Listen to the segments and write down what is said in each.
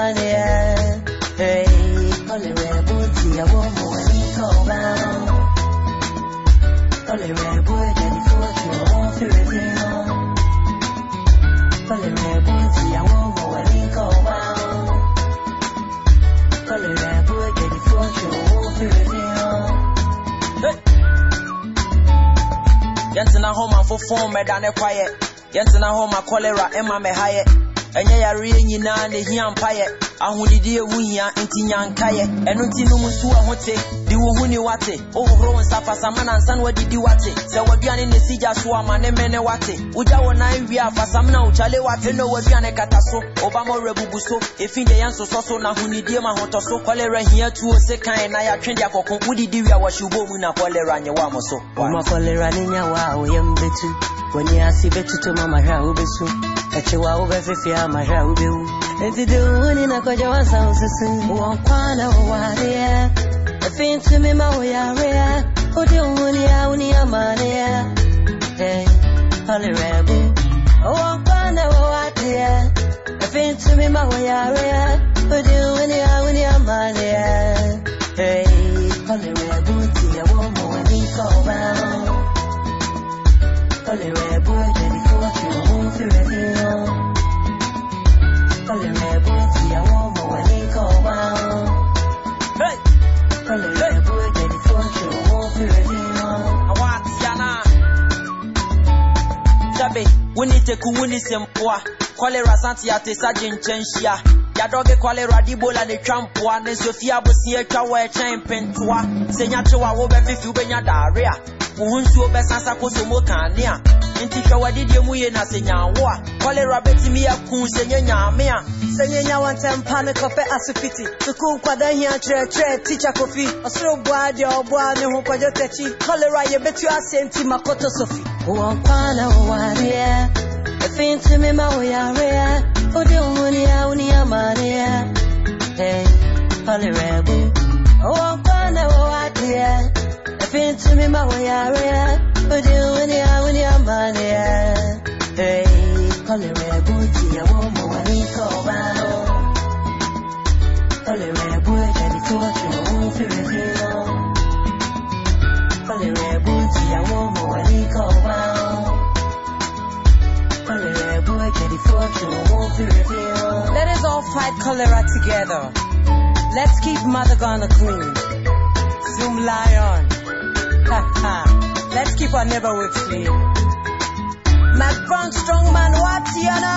Only red boy, for you, I want to reveal. Only red booty, I want more when he go round. Only red boy, get it for you, I want to reveal. Yɛntena hɔ ma fofoɔ mɛda ne kwayɛ yɛntena hɔ ma cholera ɛma mɛhayɛ ɛnyɛ yareɛ nyinaa na ehia mpayɛ ahodidi ewu hia nti nyankayɛ ɛno nti nom nso ɛho te de wo ho ni wate. Wohohoro wo nsa fasama na nsa na wadidi wate. Sɛ waduane ne si gya so ama ne mene wate. Wogya wo nan wie a fasam na wokyale wate. Na waduane kata so ɔbama werɛ bubu so ɛfi deɛ yɛnsosɔ so na honidie ma hotɔ so kɔlera hia tuo se kan na yɛatwe de akɔko wodidi wie a wɔhye wobɔ mu na kɔlera nyɛ wɔ mo so Uma kolera ninya wa oyem betu Wani asi betu to mama hra ubesu. Eche wa ube fifi ama hra ubewu Enti de uni na koja wa sa ususu. Wankwana uwaria Efin to me ma uyaria Udi uni ya uni amania Hey, eh, holy rebu Wankwana uwaria Efin to me ma uyaria Udi uni ya uni amania Hey, eh, holy rebu Tia womo when he go round Holy rebu Jadi for woni teku woni sempoa cholera santi ate saje nkyɛn hyia yadɔge cholera de bola ne twa mpoa ne sofia abosi atwa wɔ ɛkyɛn pentoa sɛ nyakye wa wobɛfifi wobɛnya daarea wo ho nsuo bɛsasa koso kanea nti hwɛ wadidie mu ye na sɛ nyawo a cholera bɛtumi aku sɛ nyɛ nyame a Sɛ nyanya wɔntɛmpa ne kɔpɛ asopiti sukuu nkwada hia kyerɛkyerɛ tikya kofi. Ɔsoro boa deɛ ɔboa ne ho kwadwo takyi cholera yɛbɛtu asɛ nti makoto sofi. Wɔnkwa na wowareɛ ɛfi ntumi ma woyareɛ wode wo ho ne a wo ne amaneɛ Hey, cholera bu wɔnkwa na wowareɛ ɛfi ntumi ma wo ho Let us all fight cholera together. Let's keep Mother Ghana clean. Zoom Lion. Ha ha. Let's keep our neighborhood clean. McBrown Strongman Watiana.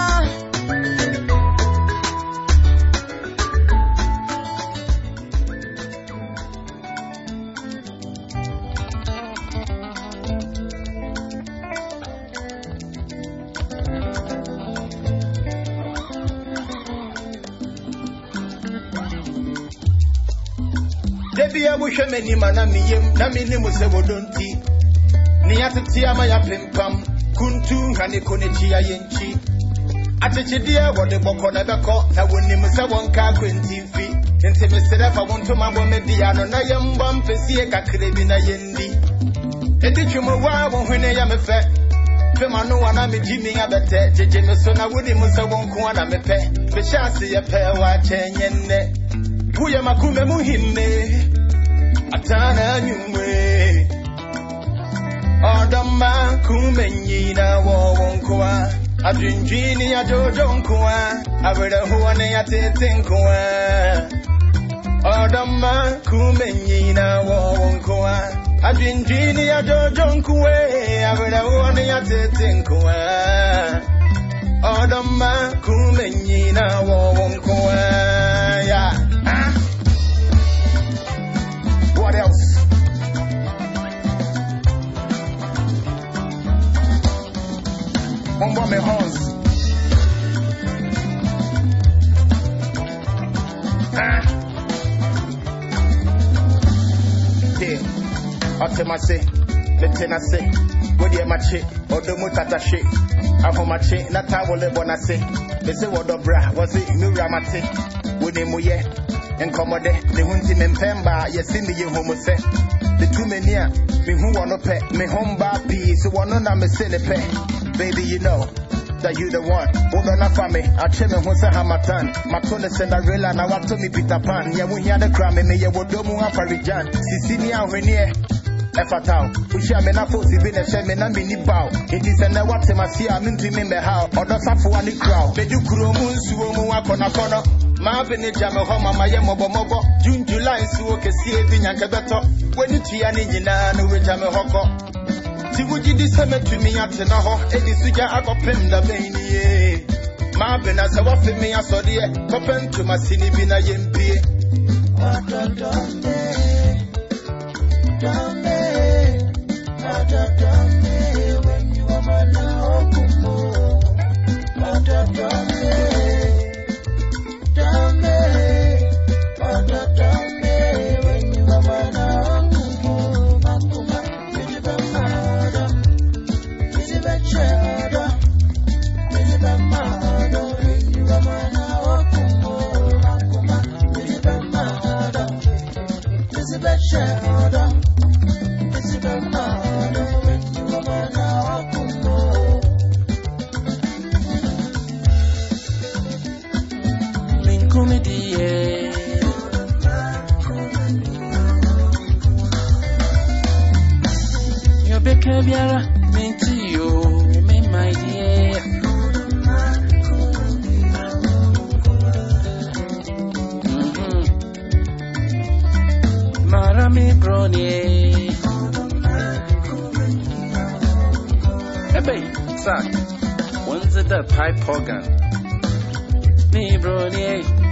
Debi ya wohwɛ m'anim a na meyam na menim sɛ wɔdɔ nti ne yɛatete ama yɛapempam kuntu ha ne kɔ n'akyi ayɛ nkyi akyekyedeɛ wɔde bɔkɔ na ɛbɛkɔ na wɔnim sɛ wɔnka akwanti mfi nti mesrɛ fa wo ntoma bɔ me di ano na yɛmbɔ mpɛsie kakra bi na yɛndi ɛdi twom wa wo hwene yɛ me fɛ fema no wa na megye mi abɛtɛ gyegye me so na wonim sɛ wo nko a na mepɛ mehyɛ ase yɛpɛ wɔ akyɛn nyɛ nnɛ woyɛ makoma mu hinne atana anwumwe ɔdɔmma kuma nyina wɔ wo nkoa adwendwini adwodwo nkoa awerɛhoɔ ne atete nkoa ɔdɔmma kuma nyina wɔ wo nkoa adwendwini adwodwo nkoa awerɛhoɔ ne atete nkoa ɔdɔmma kuma nyina wɔ More me horns. Yeah. Ọtịmasị, metenasị, wodi machi, odomu tatashi, ahomachi, na tawole bonasi, bese wodobra, wasi nura mati, wodi muye, nkɔmmɔdɛ me baby you know that you the one. Woga na fa me, ache me ho se hamatan. Mato ne Cinderella na wato me Peter Pan. Ye wo hia de kra me me ye wodo mu afarijan. Sisi ni ahwene ɛfata wo wohyia me na fosi bi na ɛhyɛ me na menni baw enti sɛ nnɛ woate mase a mentumi mbɛha wo ɔdɔ safoa ne kura wo bɛdi kuro mu me hɔ mama yɛ mmɔbɔmmɔbɔ june july nsuo kɛsie bi nyanka bɛtɔ w'ani tua ne nyinaa no wogya me hɔ kɔ Ti wugyi di sɛ mɛtumi atena hɔ ɛde sogya akɔpem da bɛn nie maabe na sɛ woafe me asɔdeɛ kɔpɛ ntoma sini bi na yɛmpie biara the pipe organ? Me brony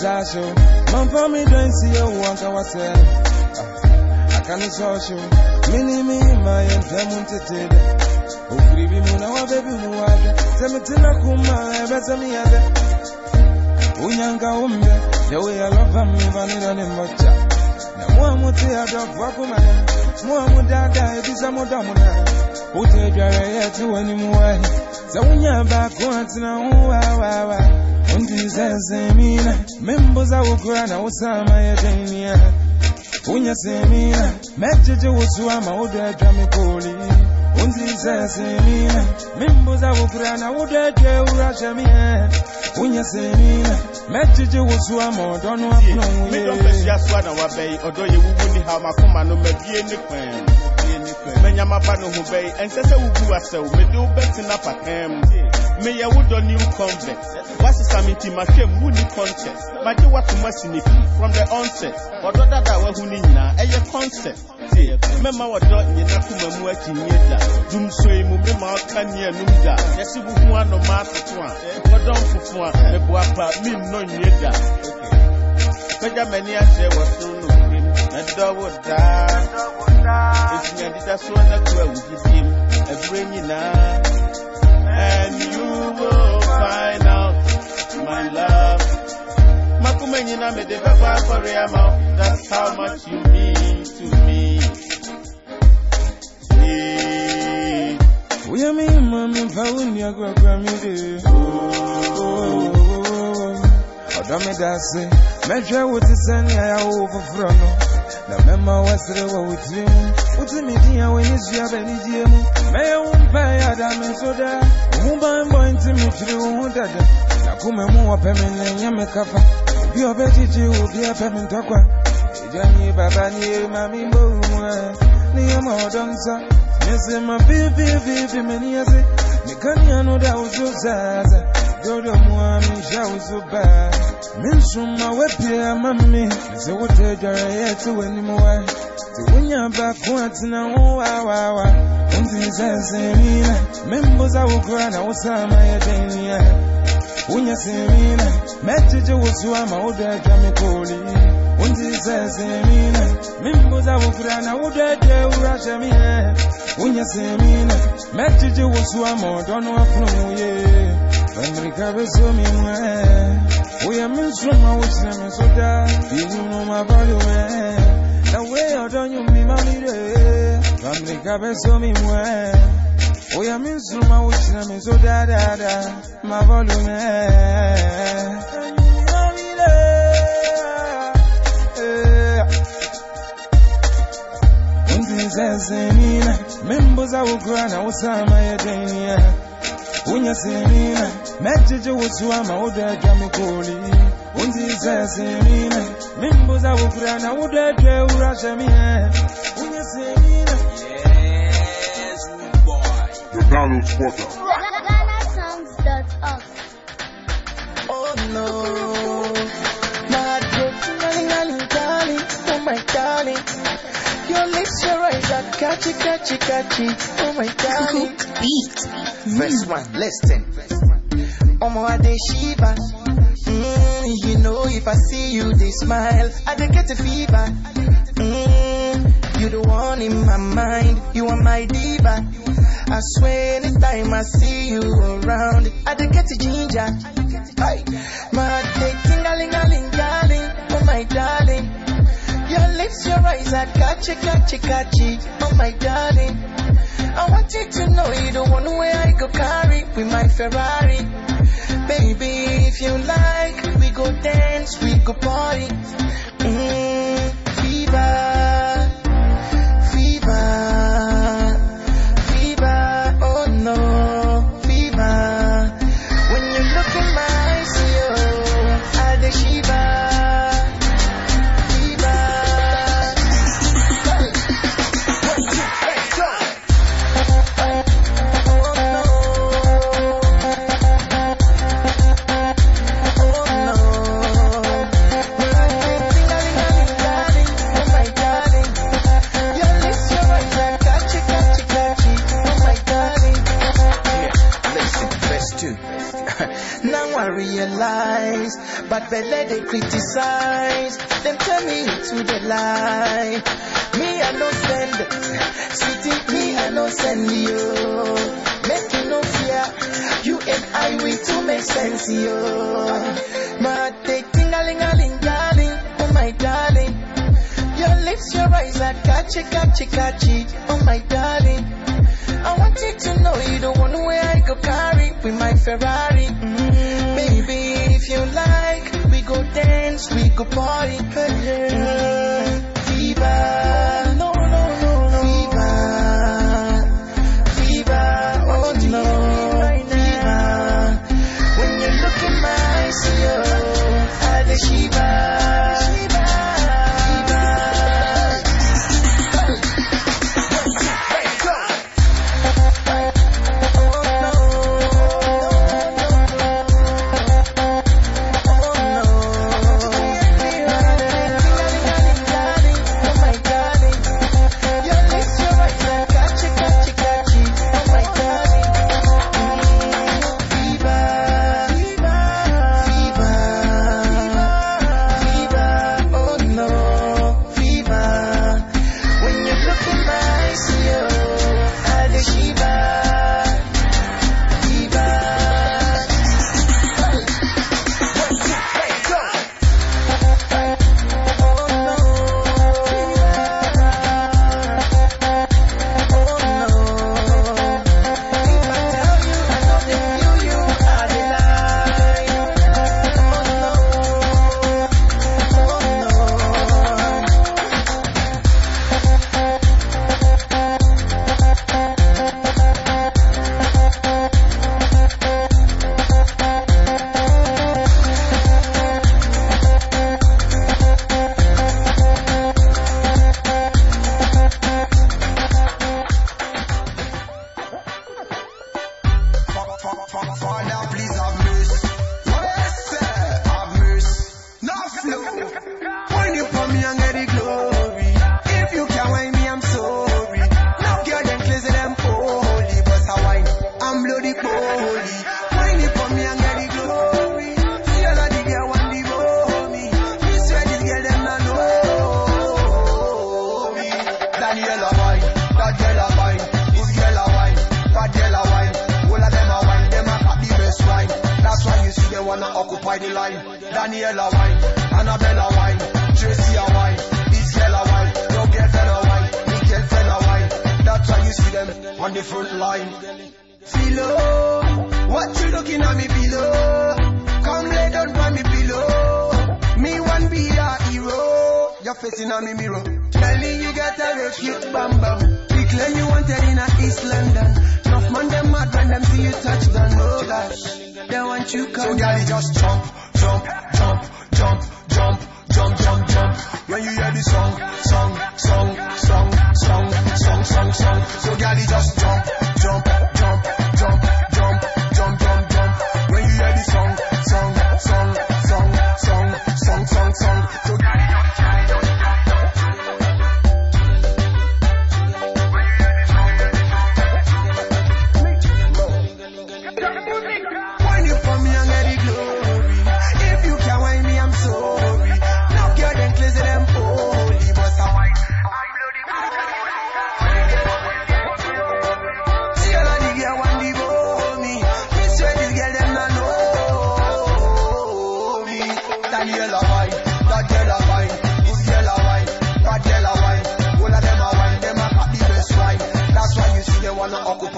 Zasho, for me don't see you want to what's. I can't you. Mini me, my and Tamunted. Ofiri bi mu na wa baby mu wa da. Semitina kuma, ebe semi ade. Unyanga umbe, the way I love him, vanilla ni mocha. Na mwa muti ya dog wakuma ya. Mwa mudada, ebisa mudamuna. Ute jare yetu wani muwa. Sa unya bako atina uwa wa wa. Undi zezemina, membo za ukura na usama ya denia. Unya semina, mejeje usua mauda dramikoli. Undi zezemina, membo za ukura na udeje urashamia. Unya semina, mejeje usua maudonu Me apno don't best ya swa na wa bay, odo ye wugu ni ha makoma no me bie ni kwen. Menya maba no ho bay, ense se wugu asew, me de ubeti na patem. Me ye wudo new convert. Wasi samiti makem wu ni contest. Maje watu masinipi from the onset. Odo dada we hu ni nyina, eye concept. Mema wodo nyina kuma mu achi nyeda. Dum so mu me ma ka ni anum da. Yesi wu hu ano ma toto a. Wodo mfufu a, me bo apa mi no nyeda. Pẹja mẹni ahyẹ wọ so no kurim na dọwọ daa. Esunya dida so na kura awudi biem ẹbúrẹ́ nyinaa. And you will find out my love. Makuma nyina mi de bẹ́ẹ̀ bá akọrin ama o. That's how much you mean to me. Uya mi mami fa uni agwagwa mi de. Oh. Odo mi dase, mejwe wuti sani aya wo. Na mema wasere wa wutiri mu, wuti mi di ya weni suya beni die mu. Meye umpe ya da mi soda, umba mbo inti mi chiri uhu dada. Na kume mu wa pemi ne nyame kafa, bi obe chichi ubi ya pemi ntokwa. Ijani baba ni mami mbo umwe, ni ya maodonsa. Nese ma bibi bibi meni yase, nikani anoda uzuzaza. Dodo mwami sha uzuba. Minsuma wepia mami, nese wote jara yetu weni mwa. Tiwunya baku atina uwa wa wa. Unti zazemina, membo za ukura na usama ya denia. Unya semina, mejeje usua mauda jamikoli. Unti zazemina, membo za ukura na udeje urashamia. Unya semina, mejeje usua maudono afnuye. Amerika beso mi mwe. Uya minsuma usina misoda. Inuno mabalu me. Na we odonyo mi mamire. Amerika beso mi mwe. Oya mi nsuma wuchina mi so da da ma volume. Unti zazemina, membo za ukura na usama ya denia. Unya semina, mejeje usua mauda jamikoli. Unti zazemina, membo za ukura na udeje urashamia. Unya semina, Yes, good boy. The download spotter. GhanaSongs.org. Oh no, catchy, catchy, catchy, oh my God! darling. Verse one, listen. Omo ade shiva. Mm, you know if I see you, they smile. I dey get a fever. Mm, you the one in my mind. You are my diva. I swear anytime I see you around, I dey get a ginger. My day darling, Your lips, your eyes are catchy, catchy, catchy, oh my darling. I want you to know you the one where I go carry with my Ferrari. Baby, if you like, we go dance, we go party. Mm, fever, fever, belle they criticize. Them tell me to the lie. Me I no send, sweetie me I no send you. Make you no fear, you and I we two make sense yo. Ma they tingling a ling darling, oh my darling. Your lips, your eyes are catchy, catchy, catchy, oh my darling. I wanted to know you the one way I go carry with my Ferrari. make a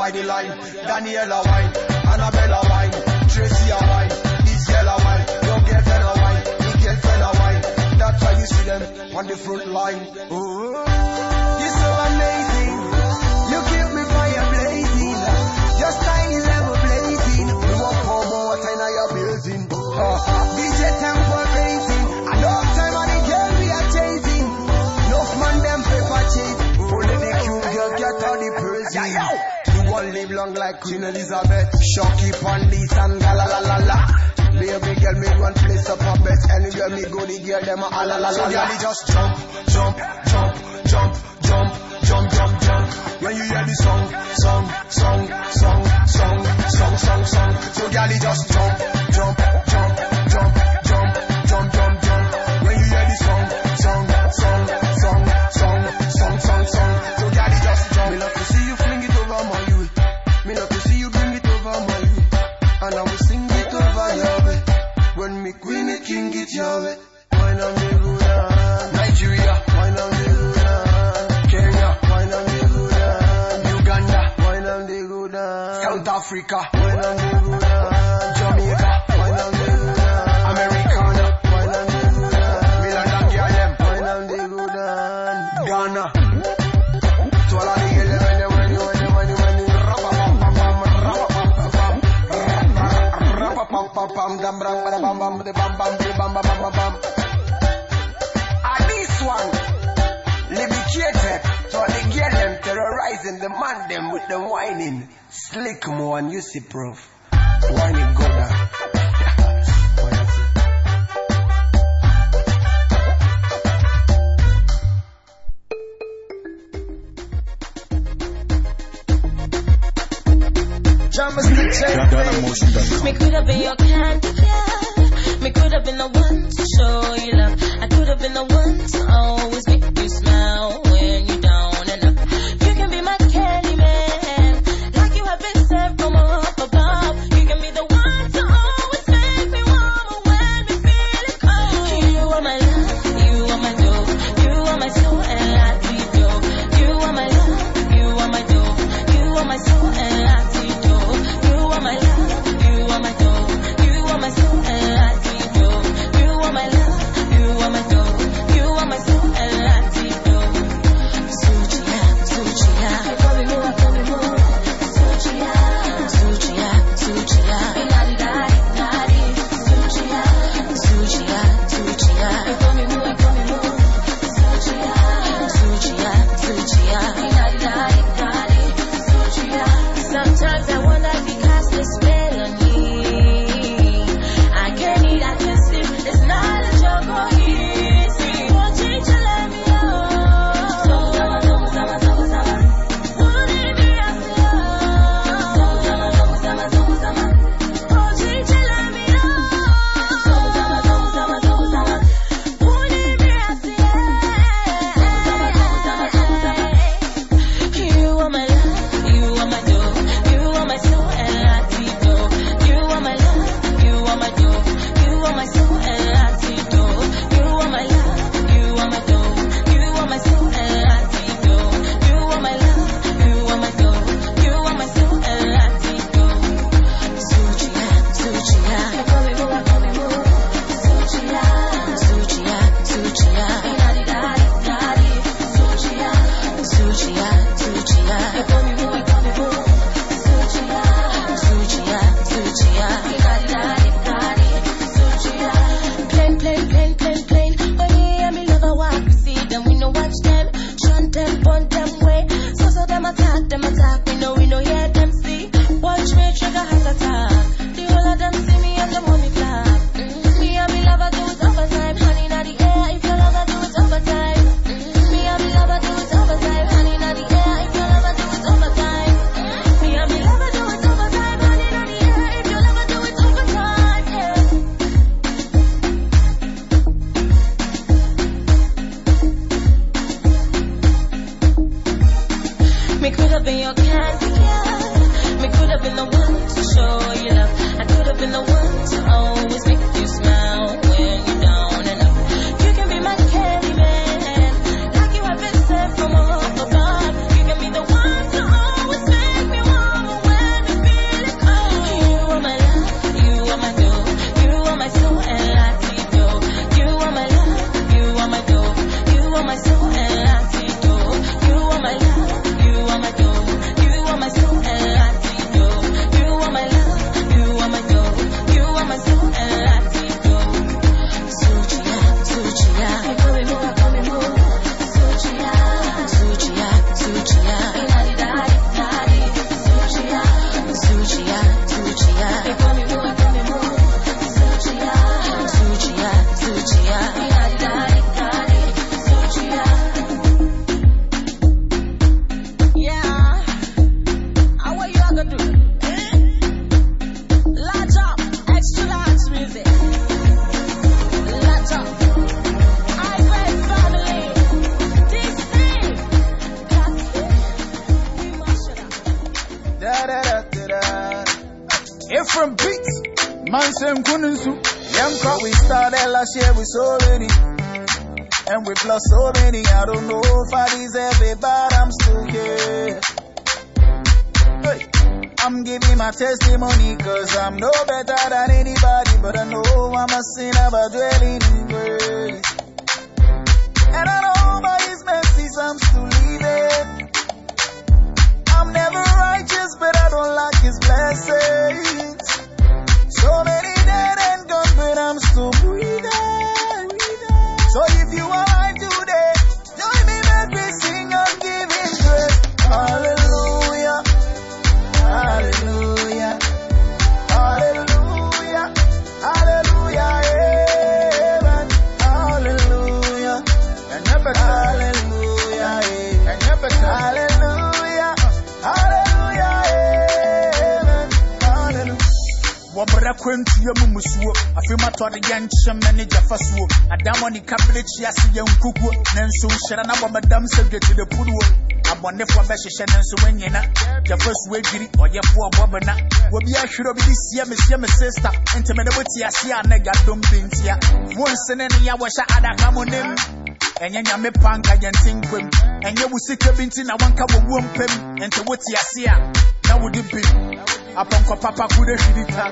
by the line. Daniela wine, Annabella wine, Tracy a wine, this girl wine, your girlfriend a wine, the girlfriend a wine. That's why you see them on the front line. Ooh. You're so amazing. You keep me fire blazing. Your style is ever blazing. You want more time now you're building. Uh, DJ time like Queen Elizabeth. Shocky Pandit and galalalala. Baby girl, me run place up a bet. Anywhere me go, the girl them a. So girl, just jump, jump, jump, jump, jump, jump, jump, jump. When you hear the song, song, song, song, song, song, song, song. So girl, just jump. pam dam ram bada bam bam the bam bam bam bam bam bam. This one liberated, so they get them terrorizing the man them with them whining. Slick mo and you see proof. Whining go down. drama stitches. Me could have been your kind of girl. Me could have been the one to show you love. I could have been the one to always make you smile. Wɔbrɛ kwantua mu musuo. Afei matɔre yɛ nkyɛm na ne gyafa suo. Adamɔ ne kabere kyi ase yɛ nkukuo. Nanso nhyɛra na bɔ madam sɛ dwetire puruo abɔnefoɔ bɛhyehyɛ ne nso wanyina gyafa suo adwiri ɔyɛfoɔ ɔbɔ bena obi ahwerɛ obi de sie me sie me sista nti mede bote ase a na gadom de ntia wonsene ne yɛ wɔhyɛ adaka mo nim ɛnyɛ nyame pa nka yɛnte nkwam ɛnyɛ wo sika bi nti na wanka wɔwuo mpam nti wote ase a na wode bi apɔnkɔ papa kode hwirita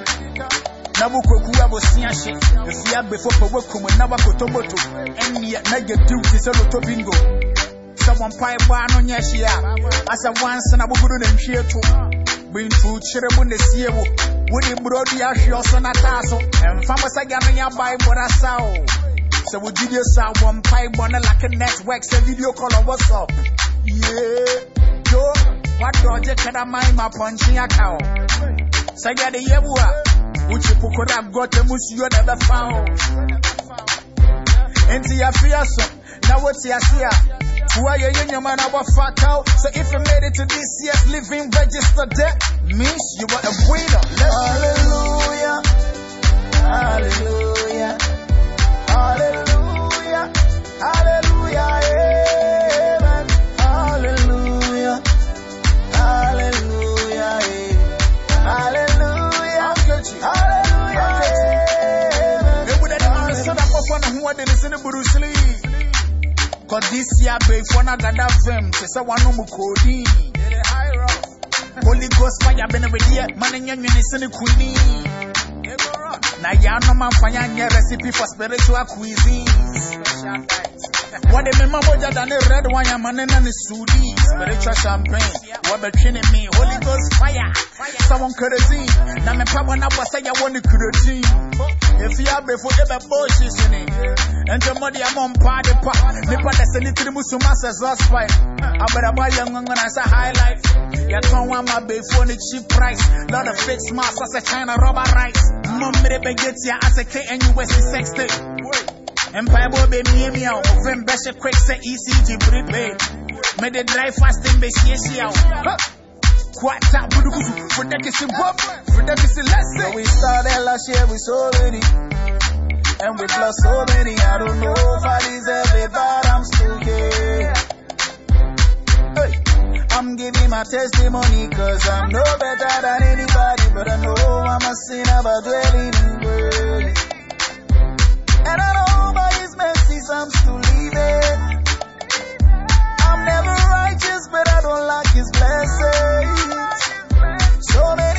na wokɔku abosea hye ɛfie abɛfo pɛ woakum na wakɔtɔmoto ɛnneɛ na yɛdiw te sɛ loto bingo sɛ wɔmpae baa no nyɛ a asɛ wanse na woboro na to bintu kyerɛ mu na sie wo wode borɔdu ahwe ɔso na taa so ɛmfa mo sɛ gano yɛ abae bɔra sa o sɛ network sɛ video call on whatsapp yeah. Yo wadɔgye kadaman ma pɔnkye aka o sɛ yɛde yɛwu a wokyi pokora gɔtɛ mu suo na ɛbɛfa o enti yɛfe aso na wote ase a toa yɛyɛ nnwoma na wɔfataw so if you made it to this year's living register that means you were a winner Let's Hallelujah. Hallelujah. Hallelujah. Hallelujah. Amen. Da kɔfɔ ne ho ɔde ne se ne Bruce Lee. Cause this year bɛyifoɔ no agada fam te sɛ wanom codeine Holy Ghost fire bɛ ne wedeɛ ma ne nyɛ nwene se ne kuni na yɛanom amfa yɛ anyɛ recipe for spiritual cuisines wɔde me ma mogya da the red wine ne na ne sudi spiritual champagne What wɔbɛtwe ne me? Holy Ghost fire. Sɛ wɔn kerosene na mepa bɔ no abɔ sɛ yɛwɔ ne kerosene ɛfie abɛfo ɛbɛbɔ hyehye ne ɛnti mɔde ɛmɔ mpa de pa nipa da sɛ ne tiri mu suma sɛ zospine abrabɔ yɛ nwanwana sɛ high life. Yɛtɔn wo ama bɛfoɔ the cheap price. Lot of fake smiles asɛ china rubber rice mmɔ mmere bɛgɛtia asɛ knus 60 mpaebɔ bɛmiamia wo mofem bɛhye quick sɛ ecg prepaid mede dry fasting bɛhyiahyia wo kwata budukusu fodakisi bop fodakisi So lɛse we started last year with so many, and we've lost so many. I don't know if I deserve it, but I'm still here. I'm giving my testimony, cause I'm no better than anybody, but I know I'm a sinner, but dwelling in grace. And I know his I'm still living. I'm never righteous, but I don't lack his blessings. So many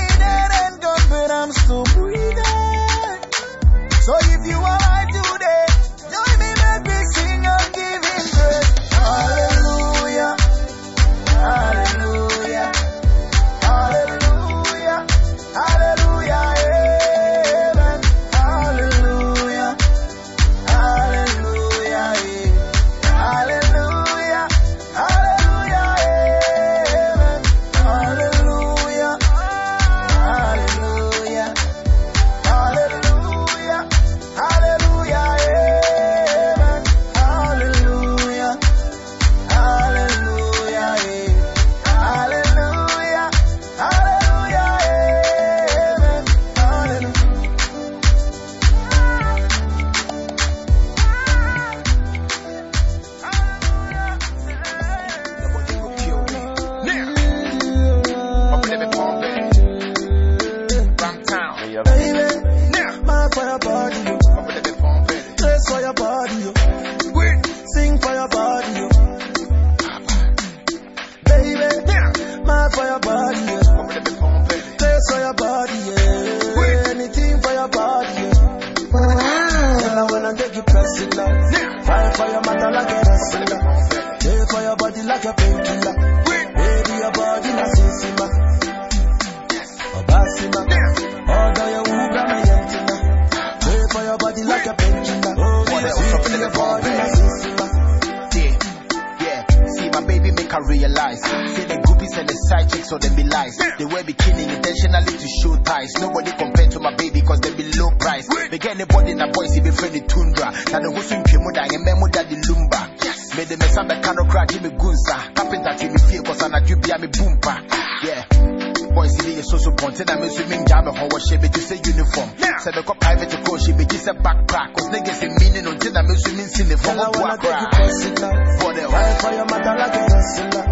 for your matter like a wrestler.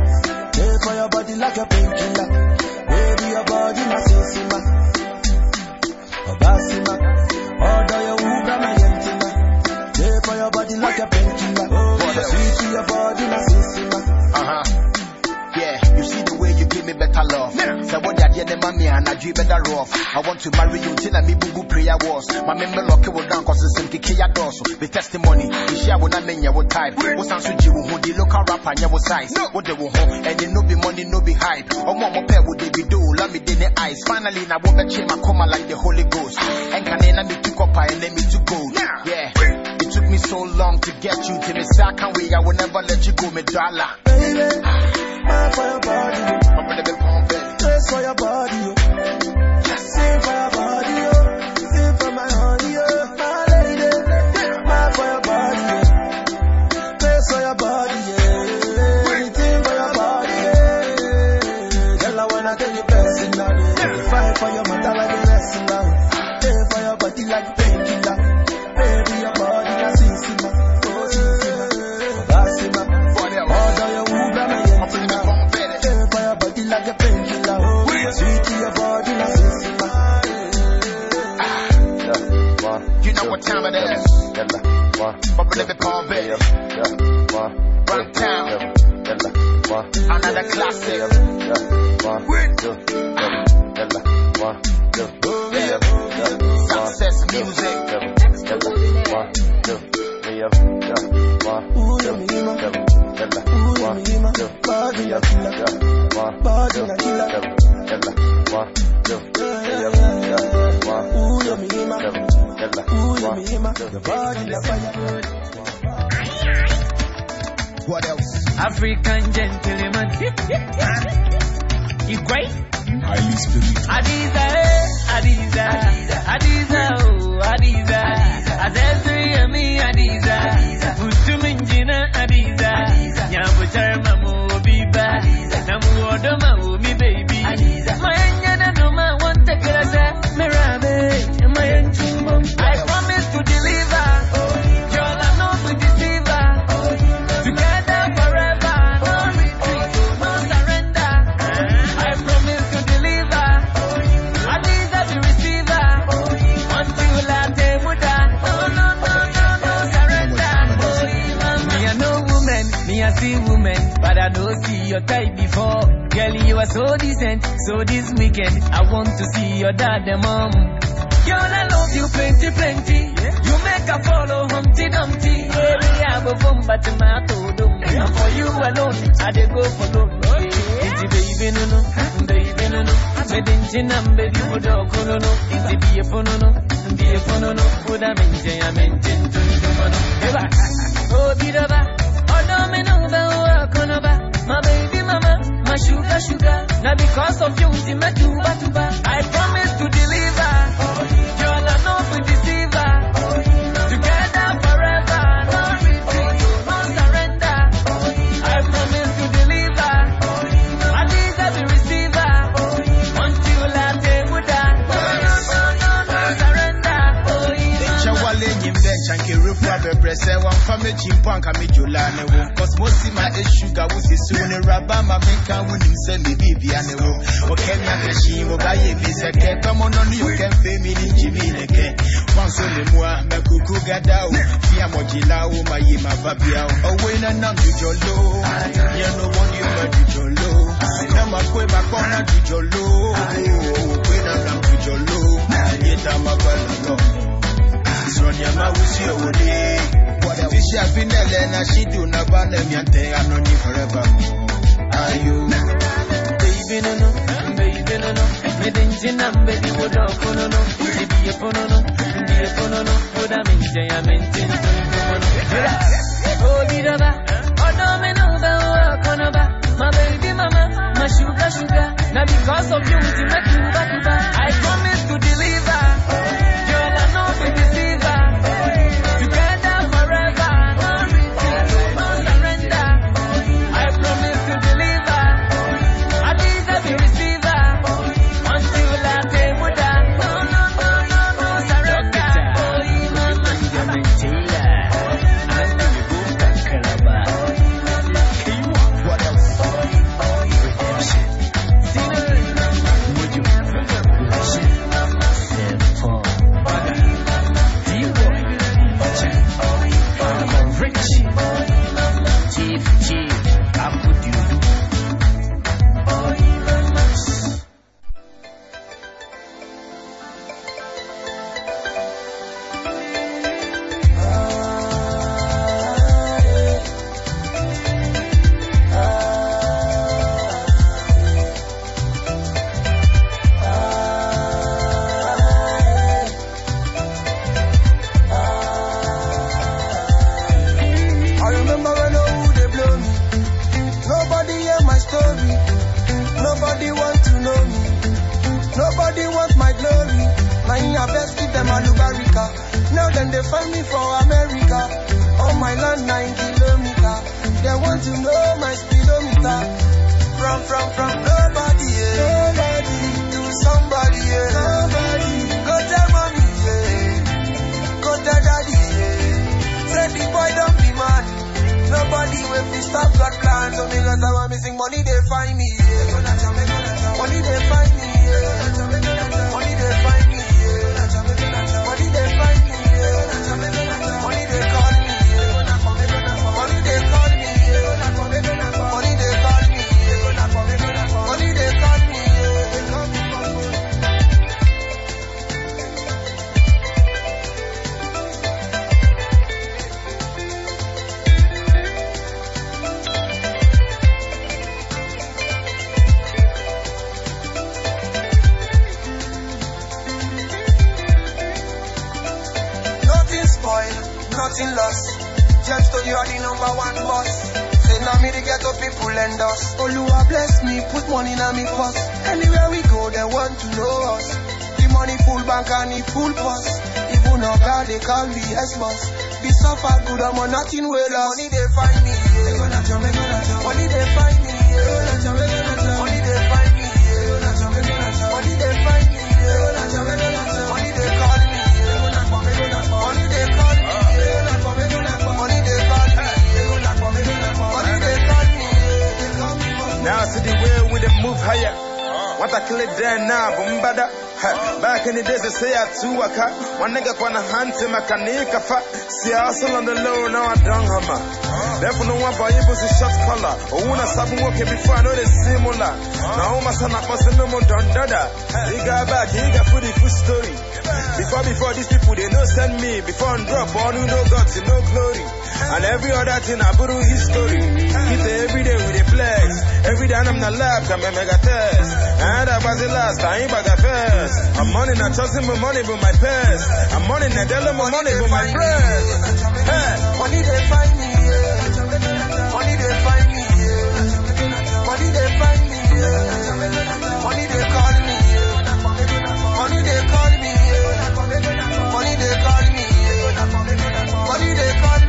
Pay for your body like a painkiller. What that yeah, the mommy and I do better off. I want to marry you till I me boo boo prayer was. My member lock it down cause it's kiki ya doso. The testimony, you share when I mean what type. What sounds to you who the local rapper and what size. What they will home and they no be money, no be hype. Oh mama pair would they be do, let me in the eyes. Finally now what bet my coma like the Holy Ghost. And can I me to copper and let me to go. Yeah. It took me so long to get you to the second way. I will never let you go, me dollar. Baby, fight for your body. Oh. Place for your body. Oh. I'm gonna be. Runtown. Another classic. Success music. Ooh, you me hima. Ooh, you me hima. Body na killer. Body na killer. Ooh, you me hima. Ooh, you me hima. Your body na fire. What else? African gentleman. you great? Highly spiritual. Adiza, Adiza, Adiza, oh, Adiza, Azazri, Ami, Adiza, Utuminjina, Adiza, Nyabutar, Mamu, Biba, Namu, Odoma, mi your type before. Girl, you are so decent, so this weekend I want to see your dad and mom. Girl, I love you plenty, plenty. You make a follow Humpty Dumpty. Baby, I go from Batimato Dum. And for you alone, I dey go for low. Iti baby no no, baby no no. Medinchi nam baby budo kono no. Iti biye pono no, biye pono no. Uda menche ya menche ntuntumo no. Eba, oh bidaba, oh, me no ba ora kono ba. My baby mama, my sugar sugar. Now because of you, ti me tuba tuba. I promise to deliver. chimpan ka me jolane wo. Cause most my sugar wo. Si so ne raba ma me kan wo. Nim se me bibia ne wo o ke mi ame shi wo. Ba ye bi se ke. Pa mo no ni o ke fe mi ni jimi ne ke. Wan so le mo ah, me kuku gada o fi amo jila o ma ye ma ba ah, o o oh, we na nam ju jolo. You know what you ma ju jolo. Na ma kwe ma ko ju jolo. O we na nam ju jolo. Ye ta ma ba no. Sonia ma wusi Tishi afinele na shidu na bana miante anoni forever. Ayo. Baby no no, baby no no. Me dinjina baby wodo kono no. Baby e pono no, baby e pono no. Woda minje ya minje kono no. Oh bidaba, odo oh, me no ba o kono ba. My baby mama, my sugar sugar. Now because of you, it's make you back. I promise to deliver. To know us. The money full bank and the full purse. Even a God they call me S boss. The suffer good, I'm on nothing well lost. Money they find me, yeah. Money they find me, yeah. Money they find me, yeah. Money they find me, yeah. Money they call me, yeah. Money they call me, yeah. Money they call me, Money they call me. Now see the way we dey move higher. I there now, bumbada. Ha, Back in the days they say I two waka. One nigga him, I can fa. See I hustle on the low, now I don't hammer. Therefore no one buy able to shot collar. I sabu okay before I know the similar. Now my son up was no more done dada. He got back, he got for the full story. Before before these people they no send me. Before I'm drop, all who no guts, no glory. And every other thing I buru history. Hit every day with a flex. Every I'm not lab, I'm a mega test. And I was the last, I ain't back first. I'm money, not trusting my money, but my purse. I'm money, not telling my money, but my bread. Hey. Money they find me. Money they find me. Money they find me. Money they call me. Money they call me. Money they call me. Money they call me,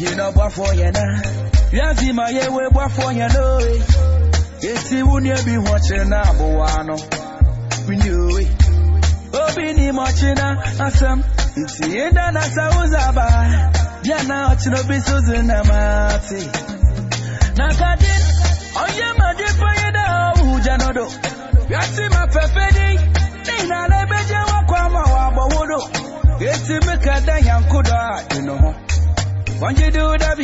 Yena bwafo yena Yazima yewe bwafo yena Esi wunye bi wache na abuwano Winyowe obi ni mochina asam nti enda na sauza ba bia na ochino bisuzu na mati na kadin onye madi panye da uja nodo yati mafefedi ni na lebeje wakwa ma wabowodo eti mekada yankuda dino ho Wanje do da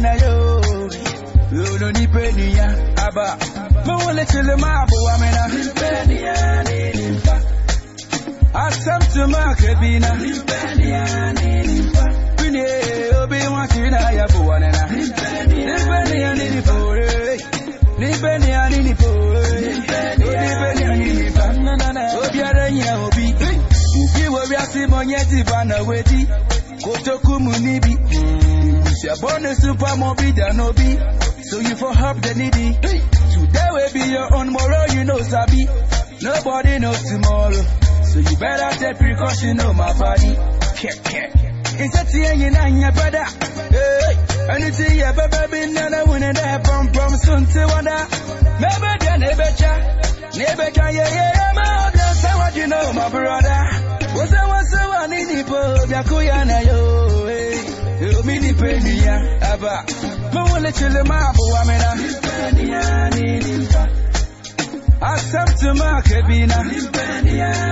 na yo Uno ni penia aba. Mwole chile mabu amena Penia ni nimpa. Asam to makebina Penia ni nimpa. Pine obi wachina ya buwanena Penia ni nipore Ni penia ni nipore. Ni penia ni nipa Obi arenya obi. Ubi wobi asimonye tibana wedi Kotoku munibi Your bonus super mobi than obi So you for help the needy. Today will be your own tomorrow you know sabi. Nobody knows tomorrow. So you better take precaution on my body. It's a tea in your brother. Hey Anything you ever been done I wouldn't have from from soon to wonder. Never done never cha Never can yeah yeah my other what you know my brother. What's that one in the pub Yakuya na yo hey. Omi ni penia aba Mwole chile mabu wamena Penia ni nimpa Asam to makebina Penia ni nimpa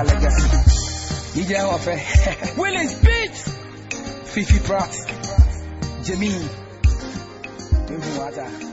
Westside Legacy. DJ Hoffe. Willis Beats. Fifi Pratt. Jameen. Water.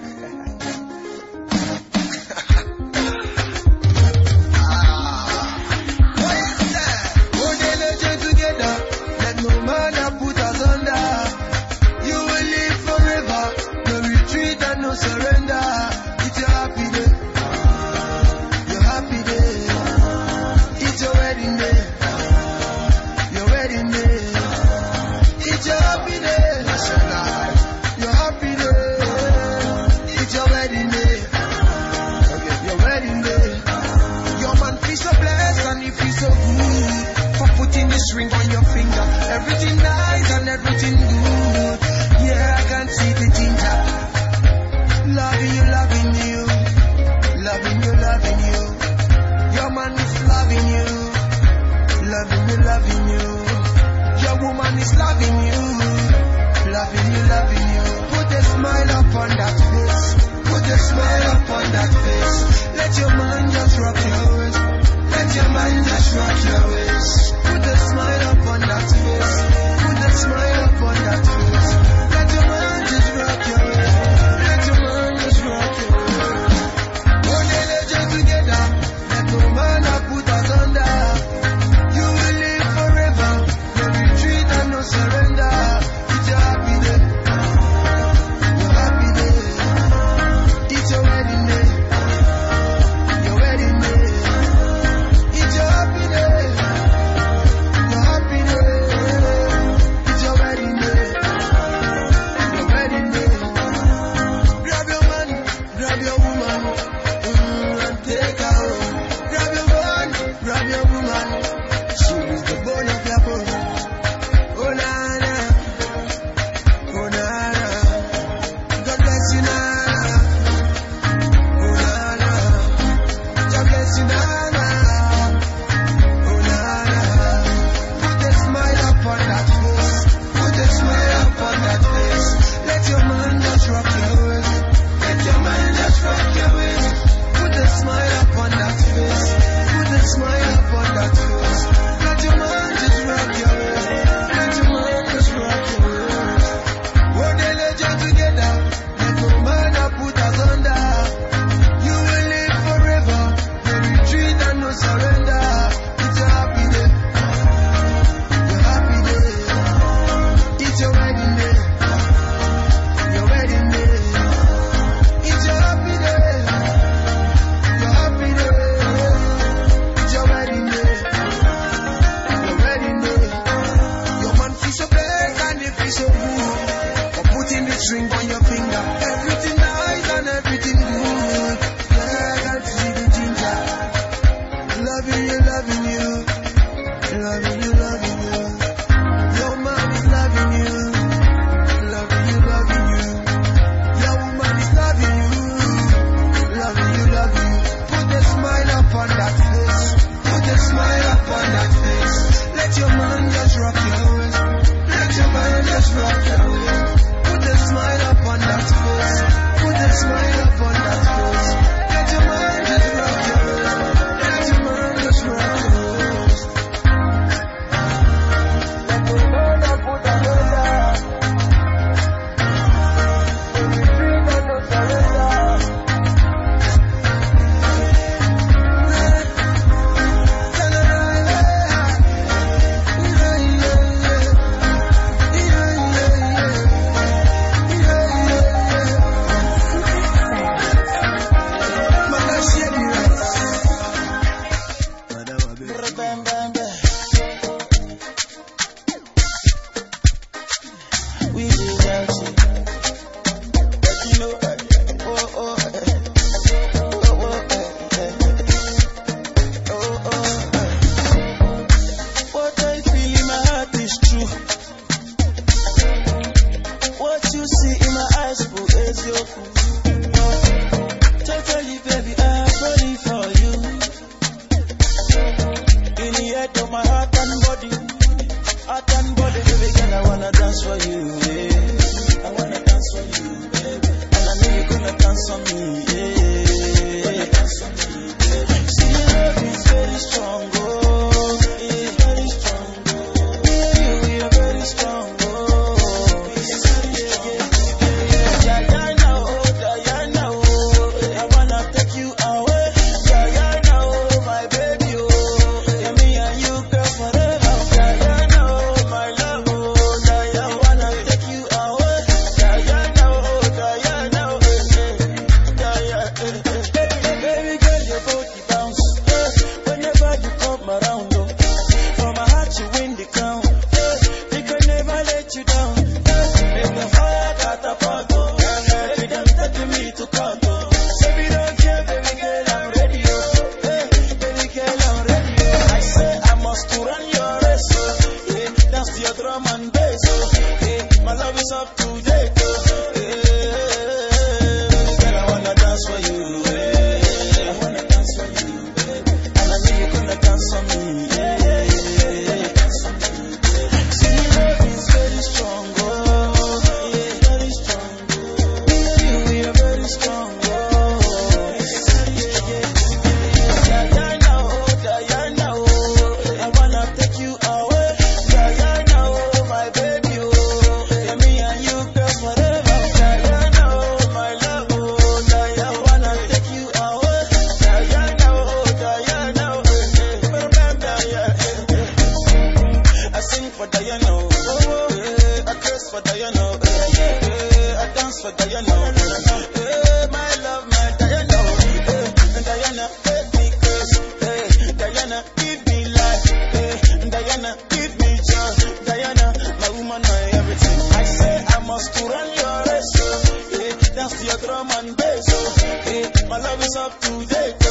drum and bass. Hey, my love is up to date.